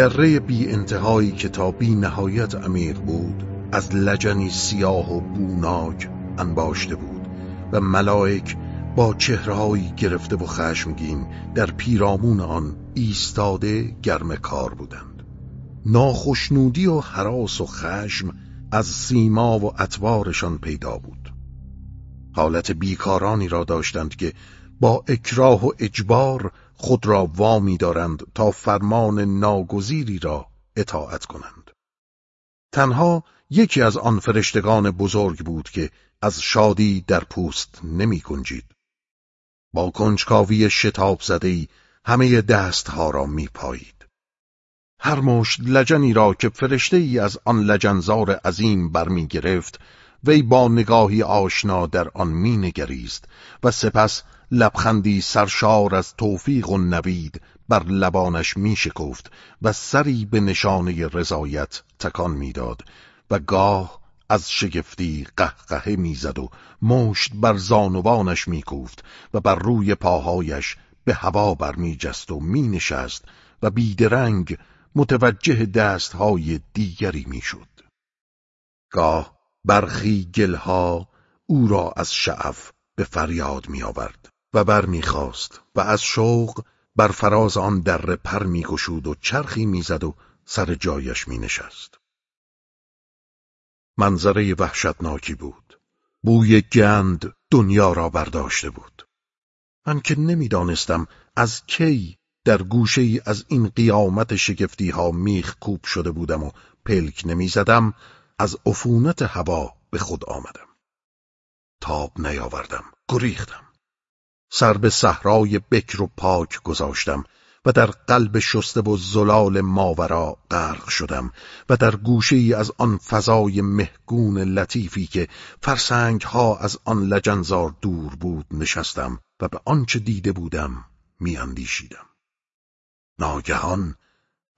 دره بی انتهایی که تا بی نهایت عمیق بود از لجنی سیاه و بوناک انباشته بود و ملائک با چهرهایی گرفته و خشمگین در پیرامون آن ایستاده گرم کار بودند. ناخشنودی و حراس و خشم از سیما و اطوارشان پیدا بود. حالت بیکارانی را داشتند که با اکراه و اجبار خود را وامی دارند تا فرمان ناگزیری را اطاعت کنند تنها یکی از آن فرشتگان بزرگ بود که از شادی در پوست نمی کنجید. با کنجکاوی شتاب زدهی همه دستها را می پایید. هر مشت لجنی را که فرشته ای از آن لجنزار عظیم برمی گرفت وی با نگاهی آشنا در آن می نگریست و سپس لبخندی سرشار از توفیق و نوید بر لبانش می شکفت و سری به نشانه رضایت تکان می‌داد و گاه از شگفتی قهقهه می‌زد و مشت بر زانوانش میکوفت و بر روی پاهایش به هوا برمیجست و مینشست و بیدرنگ متوجه دستهای دیگری می‌شد. گاه برخی گلها او را از شعف به فریاد می آورد و برمیخواست و از شوق بر فراز آن دره پر میگشود و چرخی می‌زد و سر جایش می نشست. منظره وحشتناکی بود. بوی گند دنیا را برداشته بود. من که نمی‌دانستم از کی در گوشه ای از این قیامت شگفتی ها میخ کوب شده بودم و پلک نمی‌زدم از عفونت هوا به خود آمدم. تاب نیاوردم، گریختم. سر به صحرای بکر و پاک گذاشتم و در قلب شسته و زلال ماورا غرق شدم و در گوشه ای از آن فضای مهگون لطیفی که فرسنگ ها از آن لجنزار دور بود نشستم و به آنچه دیده بودم میاندیشیدم. ناگهان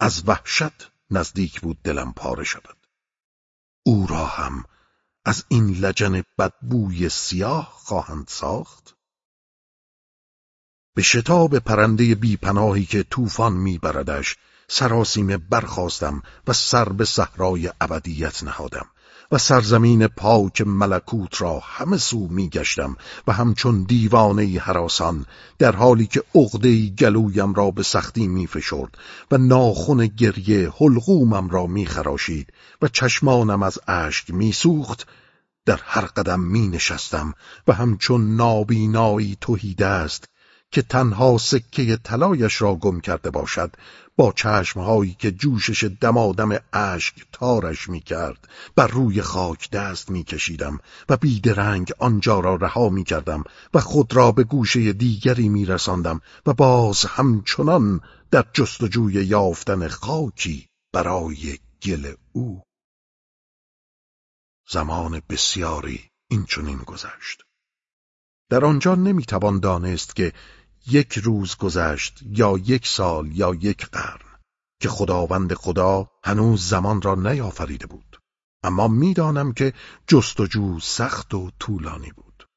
از وحشت نزدیک بود دلم پاره شود. او را هم از این لجن بدبوی سیاه خواهند ساخت؟ به شتاب پرنده بیپناهی که طوفان میبردش سراسیمه برخواستم و سر به صحرای ابدیت نهادم و سرزمین پاک ملکوت را همه سو میگشتم و همچون دیوانه حراسان در حالی که عقده گلویم را به سختی میفشرد و ناخن گریه حلقومم را میخراشید و چشمانم از اشک میسوخت در هر قدم می نشستم و همچون نابینایی توهیده است که تنها سکه طلایش را گم کرده باشد با چشمهایی که جوشش دمادم اشک تارش می کرد بر روی خاک دست می کشیدم و بیدرنگ آنجا را رها می کردم و خود را به گوشه دیگری می رساندم و باز همچنان در جستجوی یافتن خاکی برای گل او. زمان بسیاری این چنین گذشت. در آنجا نمی‌توان دانست که یک روز گذشت یا یک سال یا یک قرن که خداوند خدا هنوز زمان را نیافریده بود. اما می‌دانم که جستجو سخت و طولانی بود.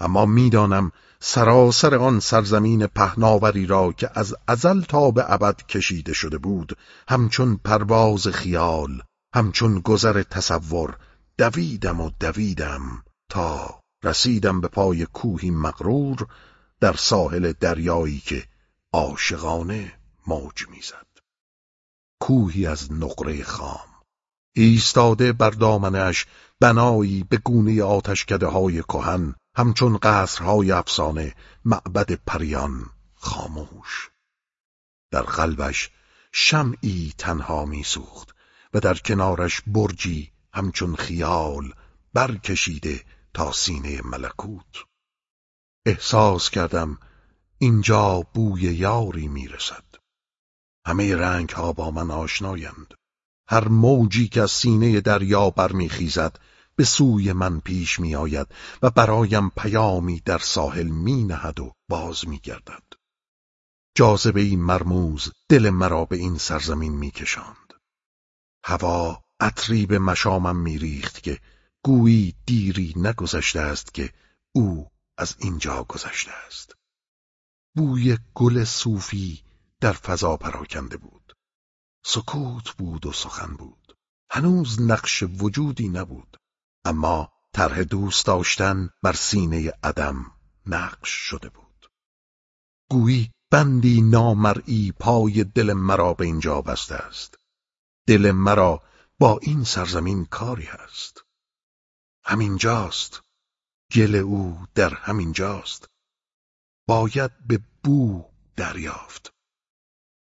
اما می‌دانم سراسر آن سرزمین پهناوری را که از ازل تا به ابد کشیده شده بود همچون پرواز خیال همچون گذر تصور دویدم و دویدم تا رسیدم به پای کوهی مغرور در ساحل دریایی که عاشقانه موج می‌زد. کوهی از نقره خام ایستاده بر دامنش بنایی به گونه آتشکده های کهن همچون قصرهای افسانه معبد پریان خاموش. در قلبش شمعی تنها میسوخت و در کنارش برجی همچون خیال برکشیده تا سینه ملکوت. احساس کردم اینجا بوی یاری می‌رسد. همه رنگ ها با من آشنایند. هر موجی که از سینه دریا برمیخیزد به سوی من پیش میآید و برایم پیامی در ساحل می نهد و باز میگردد. جاذبه این مرموز دل مرا به این سرزمین میکشاند. هوا عطری به مشامم میریخت که گویی دیری نگذشته است که او از اینجا گذشته است. بوی گل صوفی در فضا پراکنده بود. سکوت بود و سخن بود. هنوز نقش وجودی نبود. اما طرح دوست داشتن بر سینه عدم نقش شده بود. گویی بندی نامرئی پای دل مرا به اینجا بسته است. دل مرا با این سرزمین کاری هست. همینجاست. گل او در همینجاست باید به بو دریافت.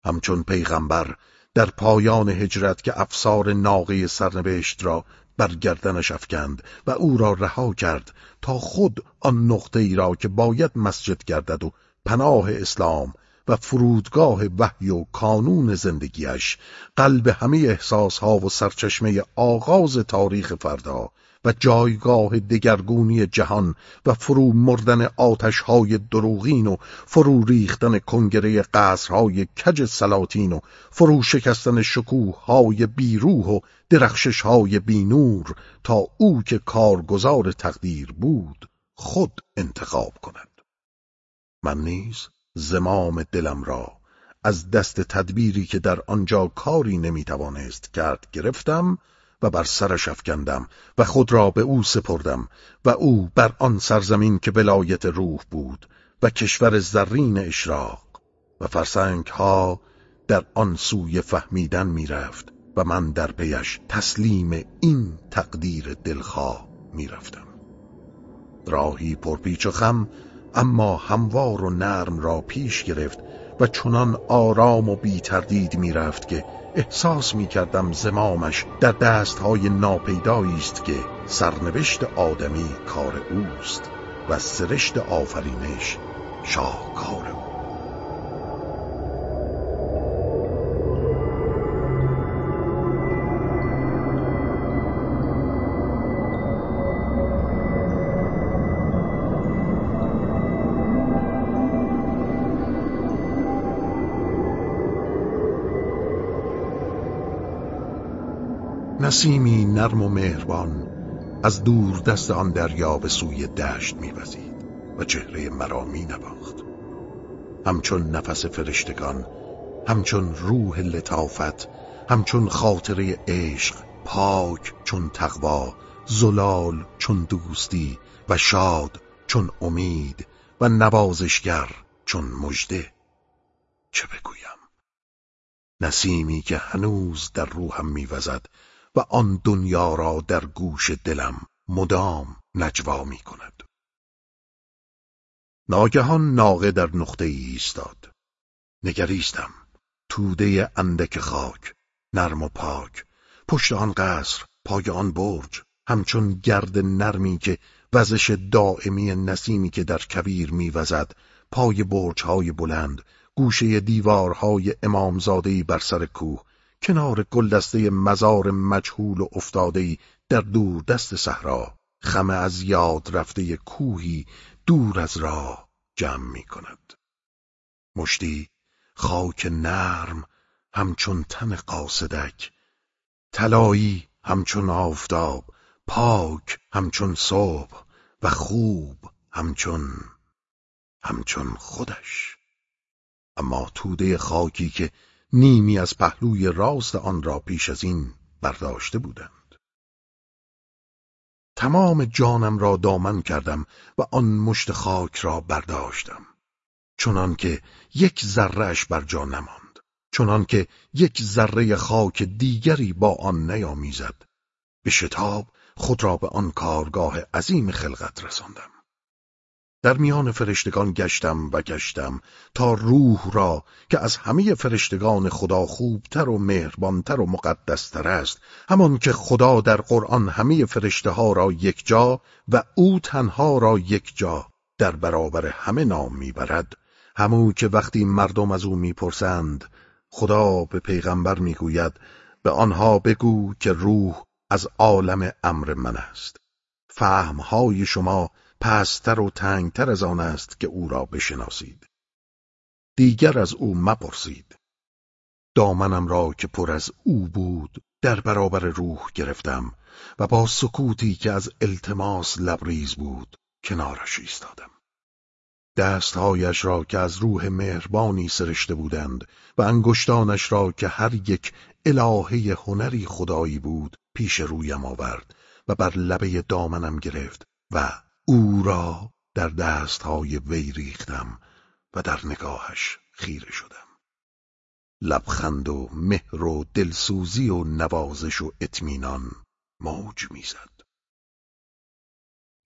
همچون پیغمبر در پایان هجرت که افسار ناقه سرنوشت را بر گردنش افکند و او را رها کرد تا خود آن نقطه ای را که باید مسجد گردد و پناه اسلام و فرودگاه وحی و کانون زندگیش قلب همه احساسها و سرچشمه آغاز تاریخ فردا و جایگاه دگرگونی جهان و فرو مردن آتشهای دروغین و فرو ریختن کنگره قصرهای کج سلاطین و فرو شکستن شکوههای بیروح و درخششهای بینور تا او که کارگزار تقدیر بود خود انتخاب کند. من نیز زمام دلم را از دست تدبیری که در آنجا کاری نمی‌توانست کرد گرفتم و بر سرش افکندم و خود را به او سپردم و او بر آن سرزمین که ولایت روح بود و کشور زرین اشراق و فرسنگ ها در آن سوی فهمیدن می‌رفت و من در پیش تسلیم این تقدیر دلخواه می‌رفتم. راهی پرپیچ و خم اما هموار و نرم را پیش گرفت و چنان آرام و بی تردید می رفت که احساس می کردم زمامش در دستهای ناپیدایی است که سرنوشت آدمی کار اوست و سرشت آفرینش شاهکار او نسیمی نرم و مهربان از دور دست آن دریا به سوی دشت میوزید و چهره مرا می نباخت همچون نفس فرشتگان همچون روح لطافت همچون خاطره عشق پاک چون تقوا زلال چون دوستی و شاد چون امید و نوازشگر چون مژده. چه بگویم؟ نسیمی که هنوز در روحم میوزد و آن دنیا را در گوش دلم مدام نجوا می کند. ناگهان ناقه در نقطه ای ایستاد. نگریستم. توده اندک خاک، نرم و پاک، پشت آن قصر، پای آن برج، همچون گرد نرمی که وزش دائمی نسیمی که در کبیر میوزد، پای برجهای بلند، گوشه دیوارهای امامزادهی بر سر کوه، کنار گلدسته مزار مجهول و افتادهی در دور دست صحرا خمه از یاد رفته کوهی دور از راه جمع می کند. مشتی خاک نرم همچون تن قاصدک طلایی همچون آفتاب پاک همچون صبح و خوب همچون همچون خودش اما توده خاکی که نیمی از پهلوی راست آن را پیش از این برداشته بودند. تمام جانم را دامن کردم و آن مشت خاک را برداشتم. چنان که یک ذرهش بر جا نماند. چنان که یک ذره خاک دیگری با آن نیامیزد. به شتاب خود را به آن کارگاه عظیم خلقت رساندم. در میان فرشتگان گشتم و گشتم تا روح را که از همه فرشتگان خدا خوبتر و مهربانتر و مقدستر است. همان که خدا در قرآن همه فرشته ها را یک جا و او تنها را یک جا در برابر همه نام می‌برد. همو که وقتی مردم از او می‌پرسند خدا به پیغمبر می‌گوید به آنها بگو که روح از عالم امر من است. فهمهای شما پستر و تنگتر از آن است که او را بشناسید. دیگر از او مپرسید. دامنم را که پر از او بود در برابر روح گرفتم و با سکوتی که از التماس لبریز بود کنارش ایستادم. دستهایش را که از روح مهربانی سرشته بودند و انگشتانش را که هر یک الهه هنری خدایی بود پیش رویم آورد و بر لبه دامنم گرفت و او را در دستهای وی ریختم و در نگاهش خیره شدم. لبخند و مهر و دلسوزی و نوازش و اطمینان موج می‌زد.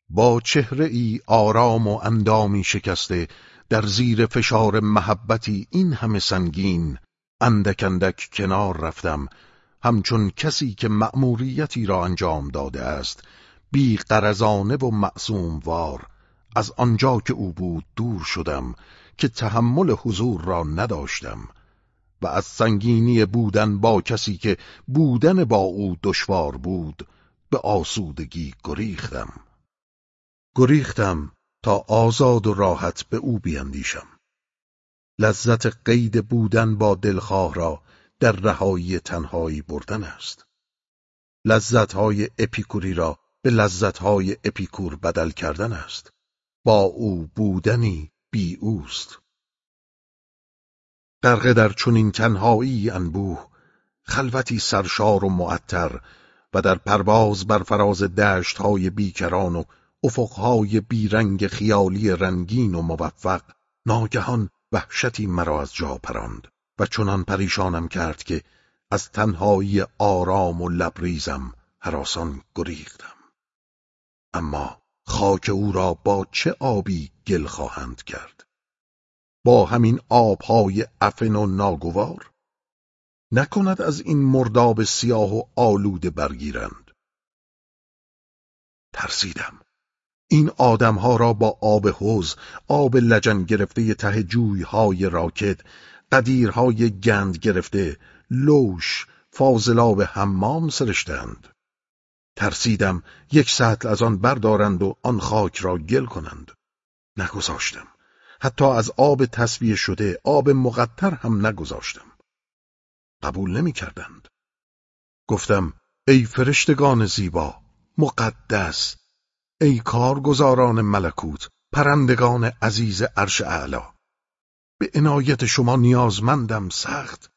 با چهره ای آرام و اندامی شکسته در زیر فشار محبتی این همه سنگین اندک اندک کنار رفتم. همچون کسی که مأموریتی را انجام داده است بی قرزانه و معصوم وار از آنجا که او بود دور شدم که تحمل حضور را نداشتم. و از سنگینی بودن با کسی که بودن با او دشوار بود به آسودگی گریختم. گریختم تا آزاد و راحت به او بیندیشم. لذت قید بودن با دلخواه را در رهایی تنهایی بردن است. لذتهای اپیکوری را به لذتهای اپیکور بدل کردن است. با او بودنی بی اوست. غرقه در چنین تنهایی انبوه خلوتی سرشار و معطر و در پرواز بر فراز دشتهای بیکران و افقهای بیرنگ خیالی رنگین و موفق ناگهان وحشتی مرا از جا پراند و چنان پریشانم کرد که از تنهایی آرام و لبریزم حراسان گریختم. اما خاک او را با چه آبی گل خواهند کرد؟ با همین آبهای افن و ناگوار؟ نکند از این مرداب سیاه و آلوده برگیرند. ترسیدم. این آدمها را با آب حوز آب لجن گرفته ته جویهای راکت قدیرهای گند گرفته لوش فاضلاب حمام سرشتند. ترسیدم یک سطل از آن بردارند و آن خاک را گل کنند. نگذاشتم. حتی از آب تصویه شده آب مقطر هم نگذاشتم. قبول نمی کردند گفتم ای فرشتگان زیبا مقدس ای کارگزاران ملکوت پرندگان عزیز عرش اعلا به عنایت شما نیازمندم سخت.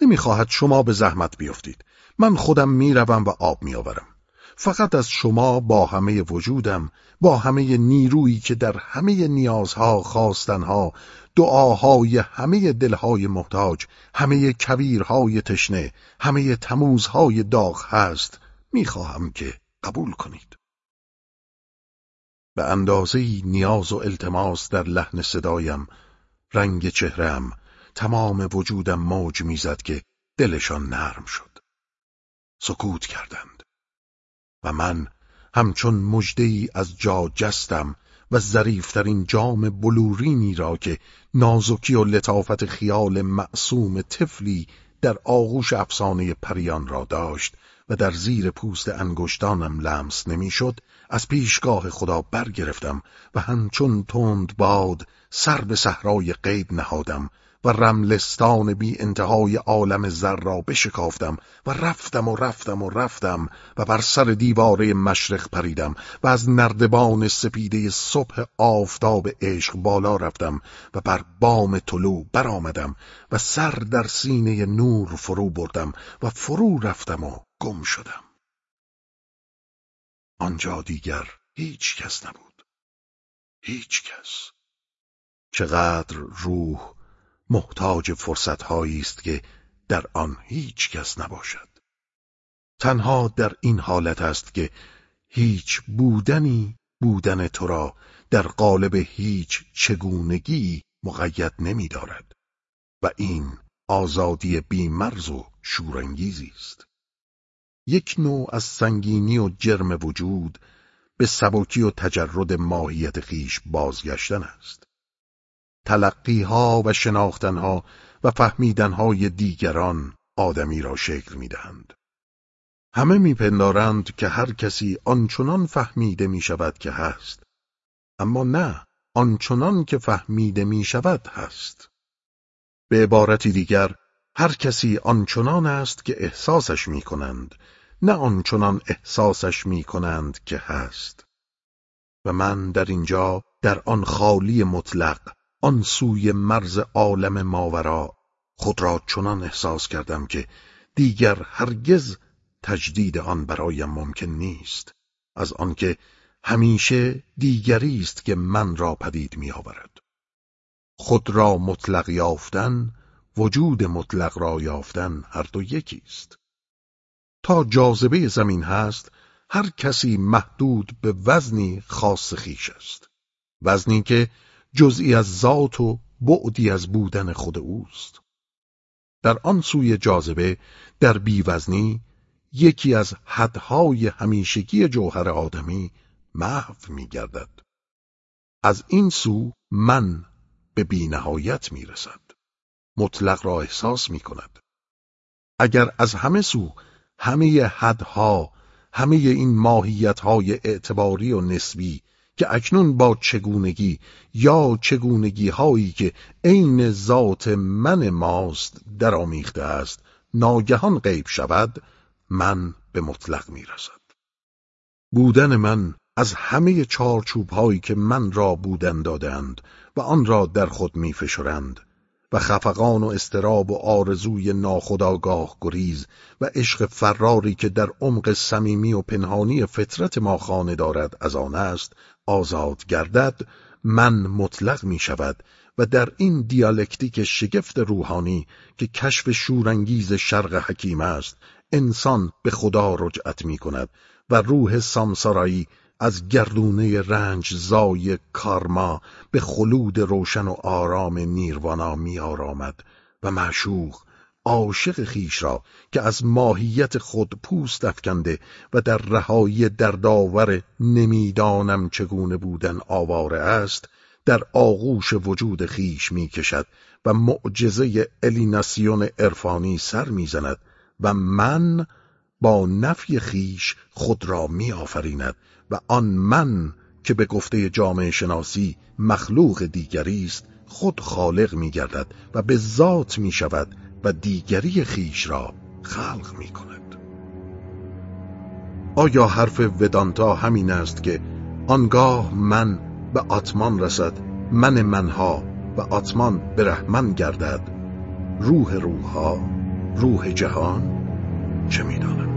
نمی‌خواهد شما به زحمت بیفتید. من خودم می‌روم و آب میآورم. فقط از شما با همه وجودم با همه نیرویی که در همه نیازها خواستنها دعاهای همه دلهای محتاج همه کویرهای تشنه همه تموزهای داغ هست می‌خواهم که قبول کنید. به اندازه نیاز و التماس در لحن صدایم رنگ چهرم تمام وجودم موج می‌زد که دلشان نرم شد. سکوت کردند. و من همچون مجدهی از جا جستم و ظریفترین جام بلورینی را که نازکی و لطافت خیال معصوم طفلی در آغوش افسانه پریان را داشت و در زیر پوست انگشتانم لمس نمی‌شد از پیشگاه خدا برگرفتم و همچون تند باد سر به صحرای غیب نهادم و رملستان بی انتهای عالم زر را بشکافتم و رفتم و رفتم و رفتم و بر سر دیواره مشرق پریدم و از نردبان سپیده صبح آفتاب عشق بالا رفتم و بر بام طلوع برآمدم و سر در سینه نور فرو بردم و فرو رفتم و گم شدم. آنجا دیگر هیچ کس نبود. هیچ کس. چقدر روح محتاج فرصتهایی است که در آن هیچ کس نباشد. تنها در این حالت است که هیچ بودنی بودن تو را در قالب هیچ چگونگی مقید نمی دارد و این آزادی بیمرز و شورانگیزی است. یک نوع از سنگینی و جرم وجود به سبکی و تجرد ماهیت خیش بازگشتن است. تلقیها و شناختنها و فهمیدنهای دیگران آدمی را شکل می‌دهند. همه میپندارند که هر کسی آنچنان فهمیده می شود که هست اما نه آنچنان که فهمیده می شود هست به عبارتی دیگر هر کسی آنچنان است که احساسش می کنند نه آنچنان احساسش می کنند که هست و من در اینجا در آن خالی مطلق آن سوی مرز عالم ماورا خود را چنان احساس کردم که دیگر هرگز تجدید آن برایم ممکن نیست از آنکه همیشه دیگری است که من را پدید می آورد. خود را مطلق یافتن وجود مطلق را یافتن هر دو یکی است تا جاذبه زمین هست هر کسی محدود به وزنی خاص خیش است وزنی که جزئی از ذات و بعدی از بودن خود اوست در آن سوی جاذبه در بیوزنی یکی از حدهای همیشگی جوهر آدمی محو می گردد. از این سو من به بینهایت می رسد. مطلق را احساس می کند. اگر از همه سو همه حدها همه این ماهیتهای اعتباری و نسبی که اکنون با چگونگی یا چگونگی هایی که عین ذات من ماست درآمیخته است ناگهان غیب شود من به مطلق می‌رسد. بودن من از همه چارچوب هایی که من را بودن دادند و آن را در خود میفشرند و خفقان و استراب و آرزوی ناخداگاه گریز و عشق فراری که در عمق صمیمی و پنهانی فطرت ما خانه دارد از آن است آزاد گردد من مطلق می شود و در این دیالکتیک شگفت روحانی که کشف شورانگیز شرق حکیم است انسان به خدا رجعت می کند و روح سامسارایی از گردونه رنج زای کارما به خلود روشن و آرام نیروانا می آرامد و معشوق عاشق خیش را که از ماهیت خود پوست افکنده و در رهایی دردآور نمی‌دانم چگونه بودن آواره است در آغوش وجود خیش می‌کشد و معجزه الیناسیون عرفانی سر می‌زند و من با نفی خیش خود را میآفریند و آن من که به گفته جامعه شناسی مخلوق دیگری است خود خالق میگردد و به ذات می شود و دیگری خیش را خلق می کند آیا حرف ودانتا همین است که آنگاه من به آتمان رسد من منها و آتمان به رحمن گردد روح روحها روح جهان؟ چه می‌دانم؟